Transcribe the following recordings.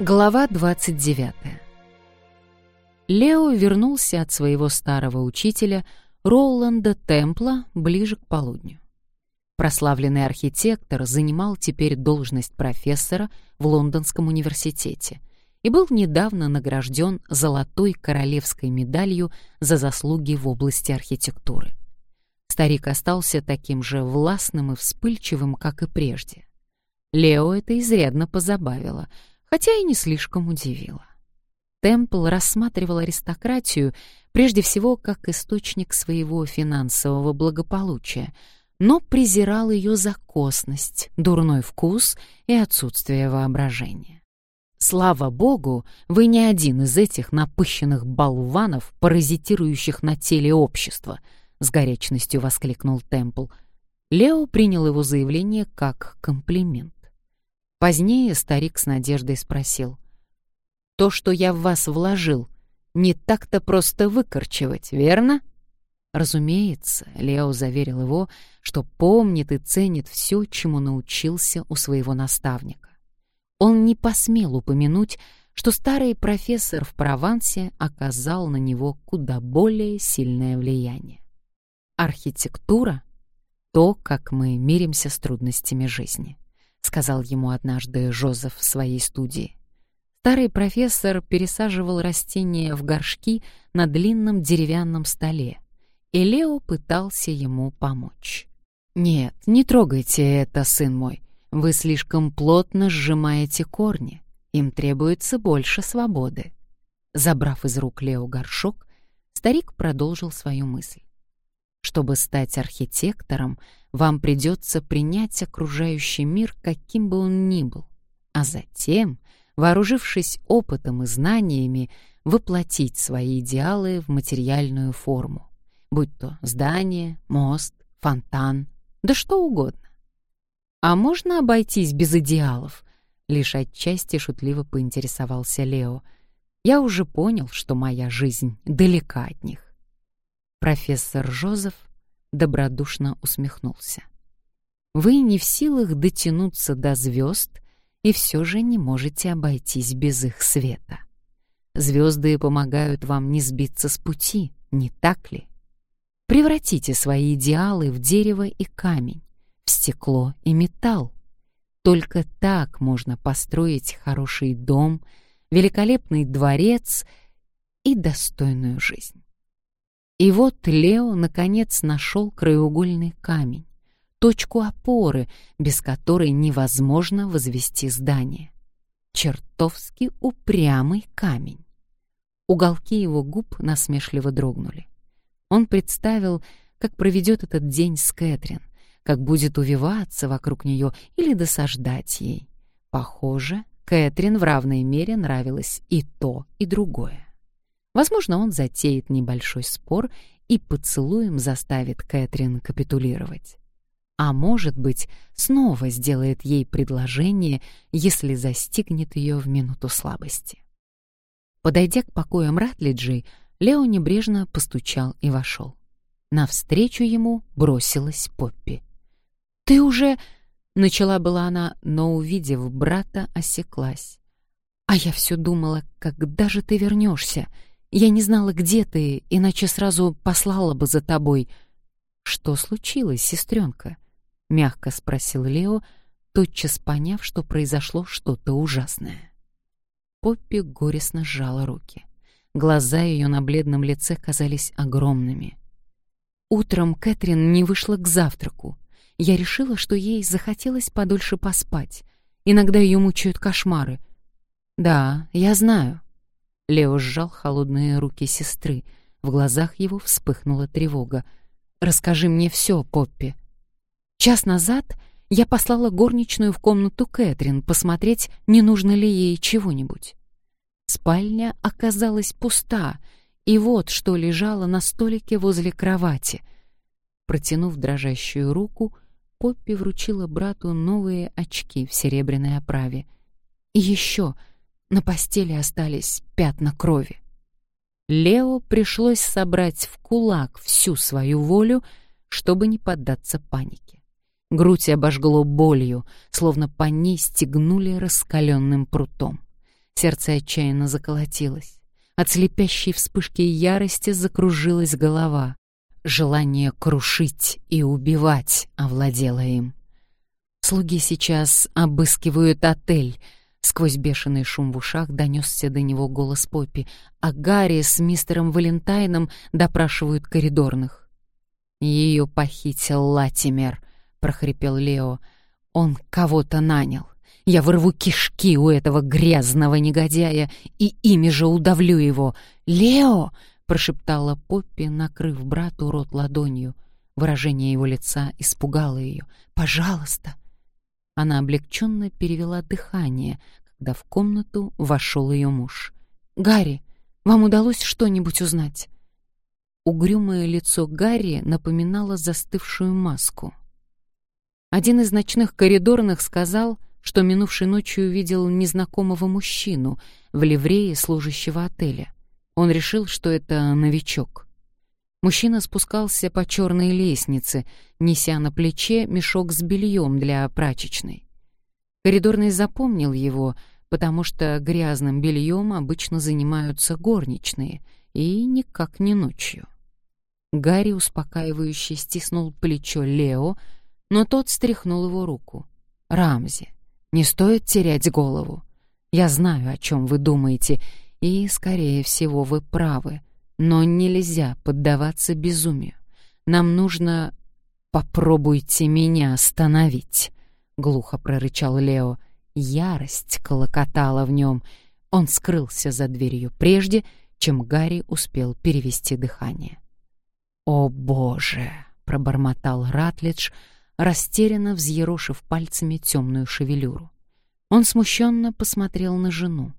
Глава 29. Лео вернулся от своего старого учителя Роланда Темпла ближе к полудню. Прославленный архитектор занимал теперь должность профессора в Лондонском университете и был недавно награжден золотой королевской медалью за заслуги в области архитектуры. Старик остался таким же властным и вспыльчивым, как и прежде. Лео это изрядно позабавило — хотя и не слишком удивило. Темпл рассматривал аристократию прежде всего как источник своего финансового благополучия, но презирал ее за косность, дурной вкус и отсутствие воображения. Слава богу, вы не один из этих напыщенных болванов, паразитирующих на теле общества, с горячностью воскликнул Темпл. Лео принял его заявление как комплимент. Позднее старик с надеждой спросил. «То, что я в вас вложил, не так-то просто выкорчевать, верно?» Разумеется, Лео заверил его, что помнит и ценит все, чему научился у своего наставника. Он не посмел упомянуть, что старый профессор в Провансе оказал на него куда более сильное влияние. Архитектура — то, как мы миримся с трудностями жизни. — сказал ему однажды Жозеф в своей студии. Старый профессор пересаживал растения в горшки на длинном деревянном столе, и Лео пытался ему помочь. «Нет, не трогайте это, сын мой. Вы слишком плотно сжимаете корни. Им требуется больше свободы». Забрав из рук Лео горшок, старик продолжил свою мысль. Чтобы стать архитектором, вам придется принять окружающий мир, каким бы он ни был, а затем, вооружившись опытом и знаниями, воплотить свои идеалы в материальную форму, будь то здание, мост, фонтан, да что угодно. А можно обойтись без идеалов? Лишь отчасти шутливо поинтересовался Лео. Я уже понял, что моя жизнь далека от них. Профессор Жозеф добродушно усмехнулся. Вы не в силах дотянуться до звезд и все же не можете обойтись без их света. Звезды помогают вам не сбиться с пути, не так ли? Превратите свои идеалы в дерево и камень, в стекло и металл. Только так можно построить хороший дом, великолепный дворец и достойную жизнь. И вот Лео наконец нашел краеугольный камень, точку опоры, без которой невозможно возвести здание. Чертовски упрямый камень. Уголки его губ насмешливо дрогнули. Он представил, как проведет этот день с Кэтрин, как будет увиваться вокруг нее или досаждать ей. Похоже, Кэтрин в равной мере нравилось и то, и другое. Возможно, он затеет небольшой спор и поцелуем заставит Кэтрин капитулировать. А может быть, снова сделает ей предложение, если застигнет ее в минуту слабости. Подойдя к покоям Ратлиджей, Лео небрежно постучал и вошел. Навстречу ему бросилась Поппи. «Ты уже...» — начала была она, но, увидев брата, осеклась. «А я все думала, когда же ты вернешься?» Я не знала, где ты, иначе сразу послала бы за тобой. Что случилось, сестренка? Мягко спросил Лео, тотчас поняв, что произошло что-то ужасное. Поппи горестно сжала руки. Глаза ее на бледном лице казались огромными. Утром Кэтрин не вышла к завтраку. Я решила, что ей захотелось подольше поспать. Иногда ее мучают кошмары. Да, я знаю. Лео сжал холодные руки сестры. В глазах его вспыхнула тревога. «Расскажи мне все, Поппи». Час назад я послала горничную в комнату Кэтрин посмотреть, не нужно ли ей чего-нибудь. Спальня оказалась пуста, и вот что лежало на столике возле кровати. Протянув дрожащую руку, Поппи вручила брату новые очки в серебряной оправе. И еще — на постели остались пятна крови. Лео пришлось собрать в кулак всю свою волю, чтобы не поддаться панике. Грудь обожгло болью, словно по ней стегнули раскаленным прутом. Сердце отчаянно заколотилось. От слепящей вспышки ярости закружилась голова. Желание крушить и убивать овладело им. Слуги сейчас обыскивают отель. Сквозь бешеный шум в ушах донесся до него голос Поппи, а Гарри с мистером Валентайном допрашивают коридорных. «Ее похитил Латимер», — прохрипел Лео. «Он кого-то нанял. Я вырву кишки у этого грязного негодяя и ими же удавлю его. Лео!» — прошептала Поппи, накрыв брату рот ладонью. Выражение его лица испугало ее. «Пожалуйста!» Она облегченно перевела дыхание, когда в комнату вошел ее муж. «Гарри, вам удалось что-нибудь узнать?» Угрюмое лицо Гарри напоминало застывшую маску. Один из ночных коридорных сказал, что минувшей ночью видел незнакомого мужчину в ливрее служащего отеля. Он решил, что это новичок. Мужчина спускался по черной лестнице, неся на плече мешок с бельем для прачечной. Коридорный запомнил его, потому что грязным бельем обычно занимаются горничные, и никак не ночью. Гарри успокаивающе стиснул плечо Лео, но тот стряхнул его руку. «Рамзи, не стоит терять голову. Я знаю, о чем вы думаете, и, скорее всего, вы правы. Но нельзя поддаваться безумию. Нам нужно... «Попробуйте меня остановить», — глухо прорычал Лео. Ярость колокотала в нем. Он скрылся за дверью прежде, чем Гарри успел перевести дыхание. «О, Боже!» — пробормотал Ратлидж, растерянно взъерошив пальцами темную шевелюру. Он смущенно посмотрел на жену.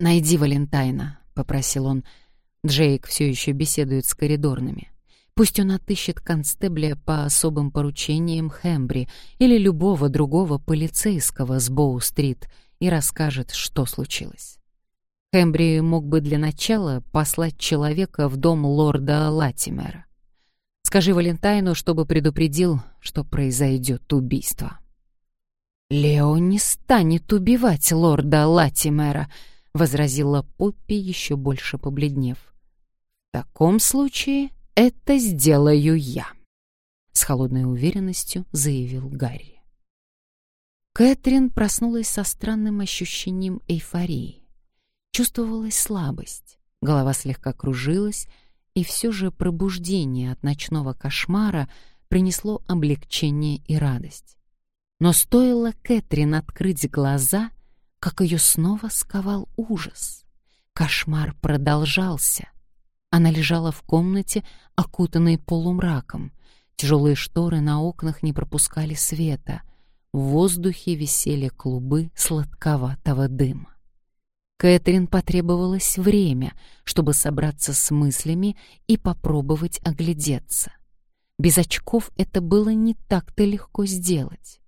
«Найди Валентайна», — попросил он, — Джейк все еще беседует с коридорными. Пусть он отыщет констебля по особым поручениям Хэмбри или любого другого полицейского с Боу-стрит и расскажет, что случилось. Хэмбри мог бы для начала послать человека в дом лорда Латимера. Скажи Валентайну, чтобы предупредил, что произойдет убийство. «Лео не станет убивать лорда Латимера», — возразила Поппи, еще больше побледнев. «В таком случае это сделаю я», — с холодной уверенностью заявил Гарри. Кэтрин проснулась со странным ощущением эйфории. Чувствовалась слабость, голова слегка кружилась, и все же пробуждение от ночного кошмара принесло облегчение и радость. Но стоило Кэтрин открыть глаза, как ее снова сковал ужас. Кошмар продолжался. Она лежала в комнате, окутанной полумраком. Тяжелые шторы на окнах не пропускали света. В воздухе висели клубы сладковатого дыма. Кэтрин потребовалось время, чтобы собраться с мыслями и попробовать оглядеться. Без очков это было не так-то легко сделать.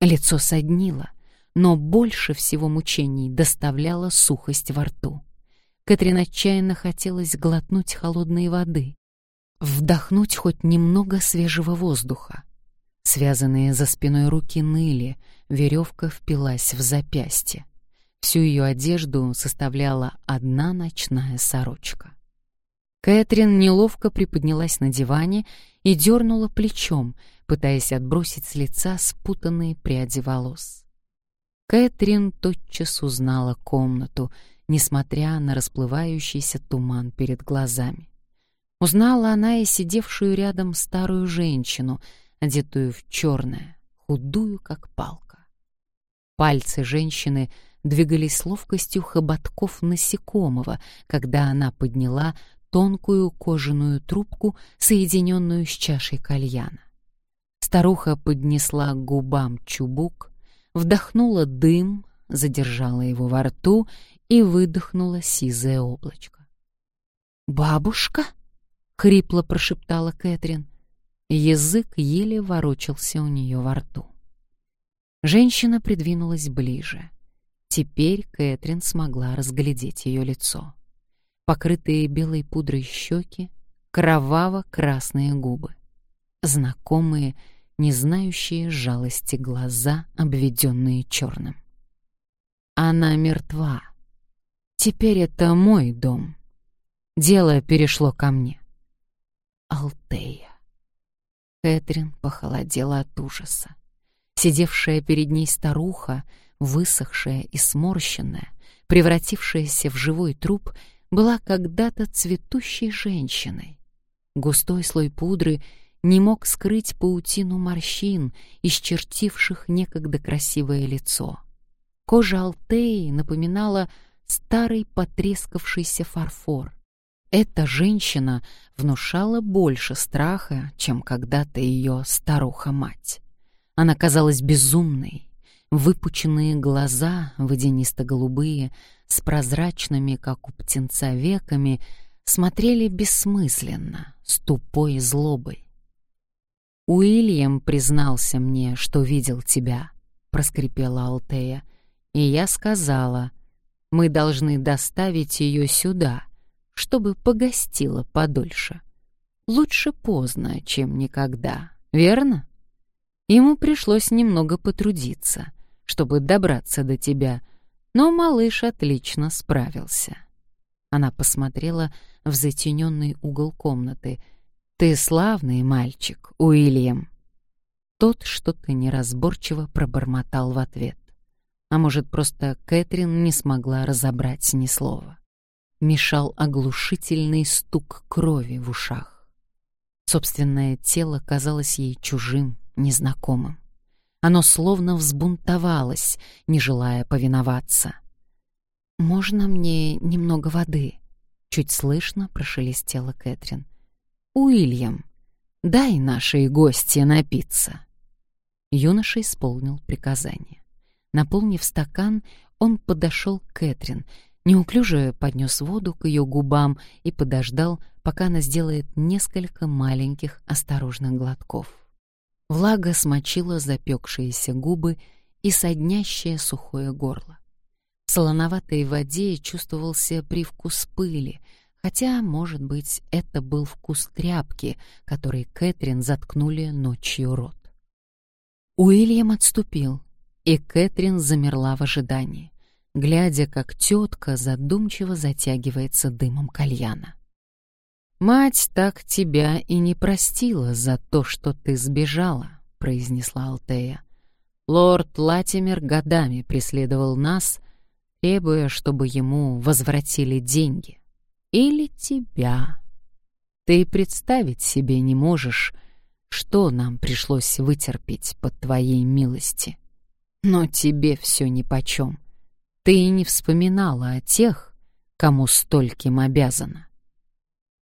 Лицо соднило, но больше всего мучений доставляла сухость во рту. Кэтрин отчаянно хотелось глотнуть холодной воды, вдохнуть хоть немного свежего воздуха. Связанные за спиной руки ныли, веревка впилась в запястье. Всю ее одежду составляла одна ночная сорочка. Кэтрин неловко приподнялась на диване и дернула плечом, пытаясь отбросить с лица спутанные пряди волос. Кэтрин тотчас узнала комнату, несмотря на расплывающийся туман перед глазами. Узнала она и сидевшую рядом старую женщину, одетую в черное, худую, как палка. Пальцы женщины — двигались с ловкостью хоботков насекомого, когда она подняла тонкую кожаную трубку, соединенную с чашей кальяна. Старуха поднесла к губам чубук, вдохнула дым, задержала его во рту и выдохнула сизое облачко. «Бабушка?» — хрипло прошептала Кэтрин. Язык еле ворочался у нее во рту. Женщина придвинулась ближе. Теперь Кэтрин смогла разглядеть ее лицо. Покрытые белой пудрой щеки, кроваво-красные губы. Знакомые, не знающие жалости глаза, обведенные черным. Она мертва. Теперь это мой дом. Дело перешло ко мне. Алтея. Кэтрин похолодела от ужаса. Сидевшая перед ней старуха, высохшая и сморщенная, превратившаяся в живой труп, была когда-то цветущей женщиной. Густой слой пудры не мог скрыть паутину морщин, исчертивших некогда красивое лицо. Кожа Алтеи напоминала старый потрескавшийся фарфор. Эта женщина внушала больше страха, чем когда-то ее старуха-мать. Она казалась безумной, выпученные глаза, водянисто-голубые, с прозрачными, как у птенца, веками, смотрели бессмысленно, с тупой злобой. «Уильям признался мне, что видел тебя», — проскрипела Алтея, и я сказала, «Мы должны доставить ее сюда, чтобы погостила подольше. Лучше поздно, чем никогда, верно?» Ему пришлось немного потрудиться, чтобы добраться до тебя, но малыш отлично справился. Она посмотрела в затененный угол комнаты. «Ты славный мальчик, Уильям!» Тот что-то неразборчиво пробормотал в ответ. А может, просто Кэтрин не смогла разобрать ни слова. Мешал оглушительный стук крови в ушах. Собственное тело казалось ей чужим, незнакомым. Оно словно взбунтовалось, не желая повиноваться. «Можно мне немного воды?» — чуть слышно прошелестела Кэтрин. «Уильям, дай нашей гости напиться». Юноша исполнил приказание. Наполнив стакан, он подошел к Кэтрин, неуклюже поднес воду к ее губам и подождал, пока она сделает несколько маленьких осторожных глотков. Влага смочила запекшиеся губы и соднящее сухое горло. В солоноватой воде чувствовался привкус пыли, хотя, может быть, это был вкус тряпки, которой Кэтрин заткнули ночью рот. Уильям отступил, и Кэтрин замерла в ожидании, глядя, как тетка задумчиво затягивается дымом кальяна. «Мать так тебя и не простила за то, что ты сбежала», — произнесла Алтея. «Лорд Латимер годами преследовал нас, требуя, чтобы ему возвратили деньги. Или тебя. Ты представить себе не можешь, что нам пришлось вытерпеть под твоей милости. Но тебе все нипочем. Ты и не вспоминала о тех, кому стольким обязана.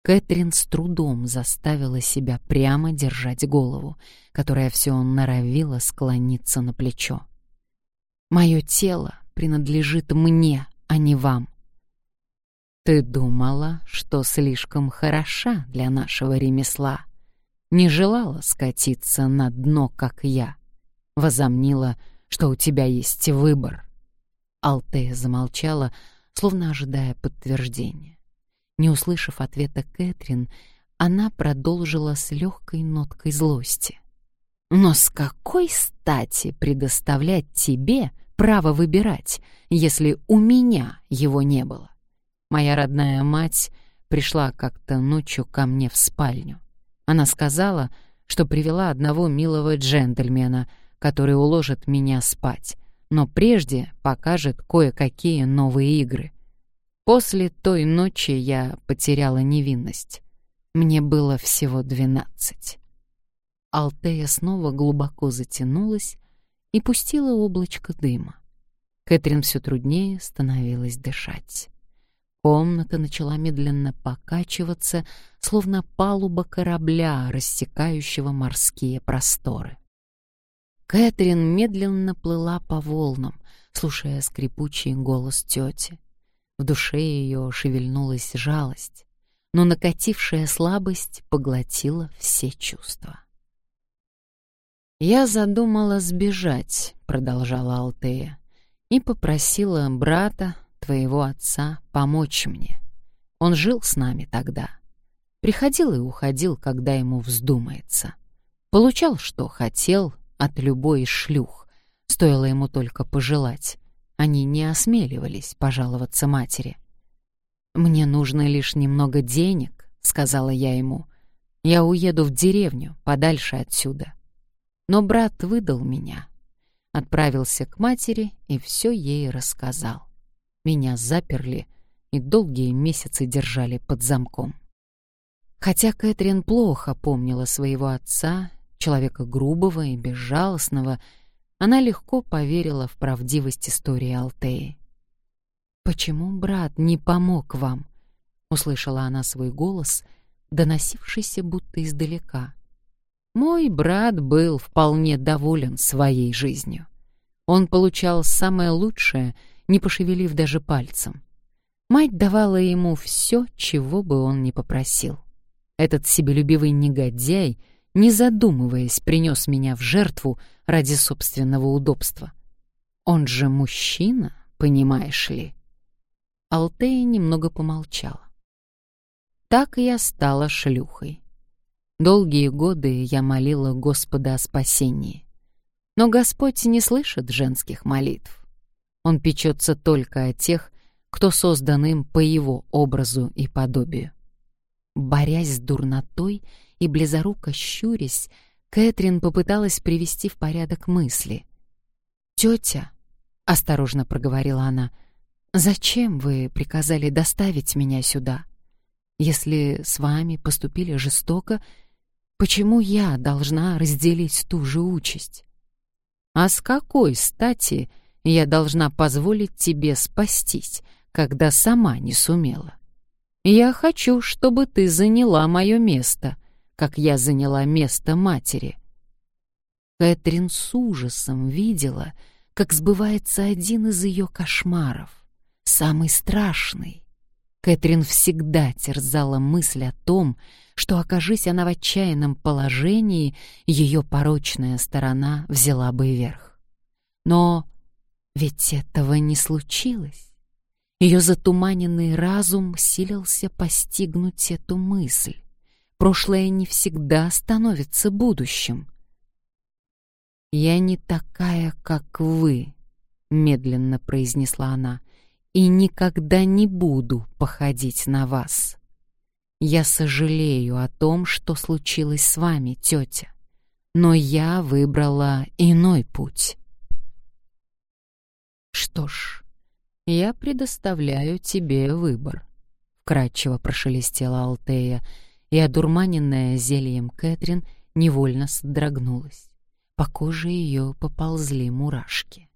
Кэтрин с трудом заставила себя прямо держать голову, которая все норовила склониться на плечо. «Мое тело принадлежит мне, а не вам». «Ты думала, что слишком хороша для нашего ремесла, не желала скатиться на дно, как я, возомнила, что у тебя есть выбор». Алтея замолчала, словно ожидая подтверждения. Не услышав ответа Кэтрин, она продолжила с легкой ноткой злости. «Но с какой стати предоставлять тебе право выбирать, если у меня его не было? Моя родная мать пришла как-то ночью ко мне в спальню. Она сказала, что привела одного милого джентльмена, который уложит меня спать, но прежде покажет кое-какие новые игры. После той ночи я потеряла невинность. Мне было всего двенадцать. Алтея снова глубоко затянулась и пустила облачко дыма. Кэтрин все труднее становилось дышать. Комната начала медленно покачиваться, словно палуба корабля, рассекающего морские просторы. Кэтрин медленно плыла по волнам, слушая скрипучий голос тети. В душе ее шевельнулась жалость, но накатившая слабость поглотила все чувства. «Я задумала сбежать», — продолжала Алтея, «и попросила брата, твоего отца, помочь мне. Он жил с нами тогда. Приходил и уходил, когда ему вздумается. Получал, что хотел, от любой шлюх, стоило ему только пожелать они не осмеливались пожаловаться матери. «Мне нужно лишь немного денег», — сказала я ему. «Я уеду в деревню, подальше отсюда». Но брат выдал меня. Отправился к матери и все ей рассказал. Меня заперли и долгие месяцы держали под замком. Хотя Кэтрин плохо помнила своего отца, человека грубого и безжалостного, она легко поверила в правдивость истории Алтеи. «Почему брат не помог вам?» — услышала она свой голос, доносившийся будто издалека. Мой брат был вполне доволен своей жизнью. Он получал самое лучшее, не пошевелив даже пальцем. Мать давала ему все, чего бы он ни попросил. Этот себелюбивый негодяй, не задумываясь, принес меня в жертву ради собственного удобства. Он же мужчина, понимаешь ли. Алтея немного помолчала. Так я стала шлюхой. Долгие годы я молила Господа о спасении. Но Господь не слышит женских молитв. Он печется только о тех, кто создан им по его образу и подобию. Борясь с дурнотой и близоруко щурясь, Кэтрин попыталась привести в порядок мысли. «Тетя», — осторожно проговорила она, — «зачем вы приказали доставить меня сюда? Если с вами поступили жестоко, почему я должна разделить ту же участь? А с какой стати я должна позволить тебе спастись, когда сама не сумела?» Я хочу, чтобы ты заняла мое место, как я заняла место матери. Кэтрин с ужасом видела, как сбывается один из ее кошмаров, самый страшный. Кэтрин всегда терзала мысль о том, что, окажись она в отчаянном положении, ее порочная сторона взяла бы верх. Но ведь этого не случилось. Ее затуманенный разум силился постигнуть эту мысль. Прошлое не всегда становится будущим. «Я не такая, как вы», — медленно произнесла она, «и никогда не буду походить на вас. Я сожалею о том, что случилось с вами, тетя, но я выбрала иной путь». Что ж, «Я предоставляю тебе выбор», — вкратчиво прошелестела Алтея, и одурманенная зельем Кэтрин невольно содрогнулась. По коже ее поползли мурашки.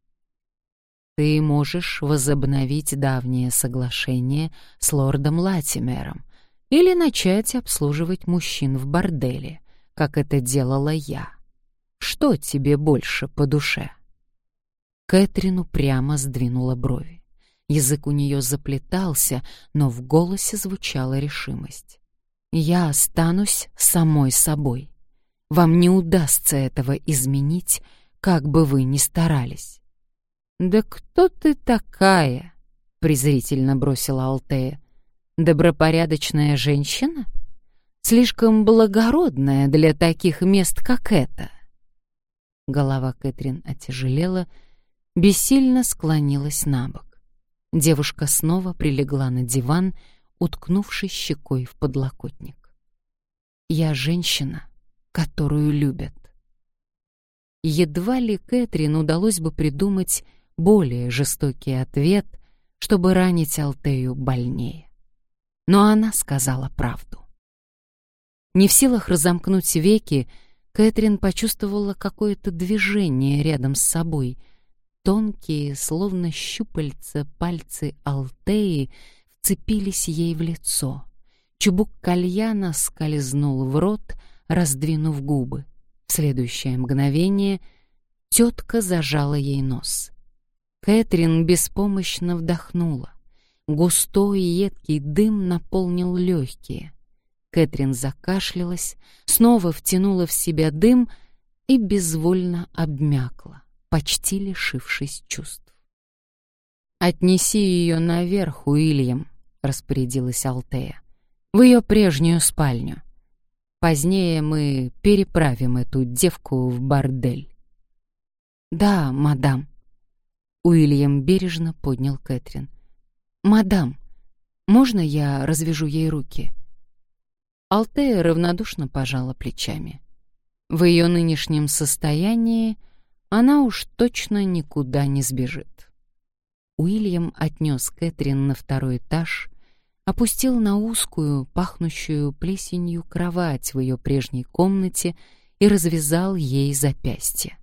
«Ты можешь возобновить давнее соглашение с лордом Латимером или начать обслуживать мужчин в борделе, как это делала я. Что тебе больше по душе?» Кэтрину прямо сдвинула брови. Язык у нее заплетался, но в голосе звучала решимость. «Я останусь самой собой. Вам не удастся этого изменить, как бы вы ни старались». «Да кто ты такая?» — презрительно бросила Алтея. «Добропорядочная женщина? Слишком благородная для таких мест, как это». Голова Кэтрин отяжелела, бессильно склонилась на бок. Девушка снова прилегла на диван, уткнувшись щекой в подлокотник. «Я женщина, которую любят». Едва ли Кэтрин удалось бы придумать более жестокий ответ, чтобы ранить Алтею больнее. Но она сказала правду. Не в силах разомкнуть веки, Кэтрин почувствовала какое-то движение рядом с собой — Тонкие, словно щупальца, пальцы Алтеи вцепились ей в лицо. Чубук кальяна скользнул в рот, раздвинув губы. В следующее мгновение тетка зажала ей нос. Кэтрин беспомощно вдохнула. Густой едкий дым наполнил легкие. Кэтрин закашлялась, снова втянула в себя дым и безвольно обмякла почти лишившись чувств. «Отнеси ее наверх, Уильям», — распорядилась Алтея, — «в ее прежнюю спальню. Позднее мы переправим эту девку в бордель». «Да, мадам». Уильям бережно поднял Кэтрин. «Мадам, можно я развяжу ей руки?» Алтея равнодушно пожала плечами. В ее нынешнем состоянии она уж точно никуда не сбежит. Уильям отнес Кэтрин на второй этаж, опустил на узкую, пахнущую плесенью кровать в ее прежней комнате и развязал ей запястье.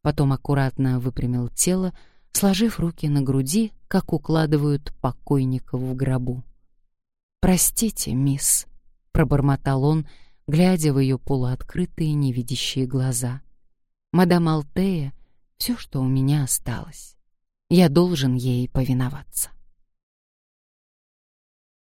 Потом аккуратно выпрямил тело, сложив руки на груди, как укладывают покойников в гробу. «Простите, мисс», — пробормотал он, глядя в ее полуоткрытые невидящие глаза. «Мадам Алтея — все, что у меня осталось. Я должен ей повиноваться».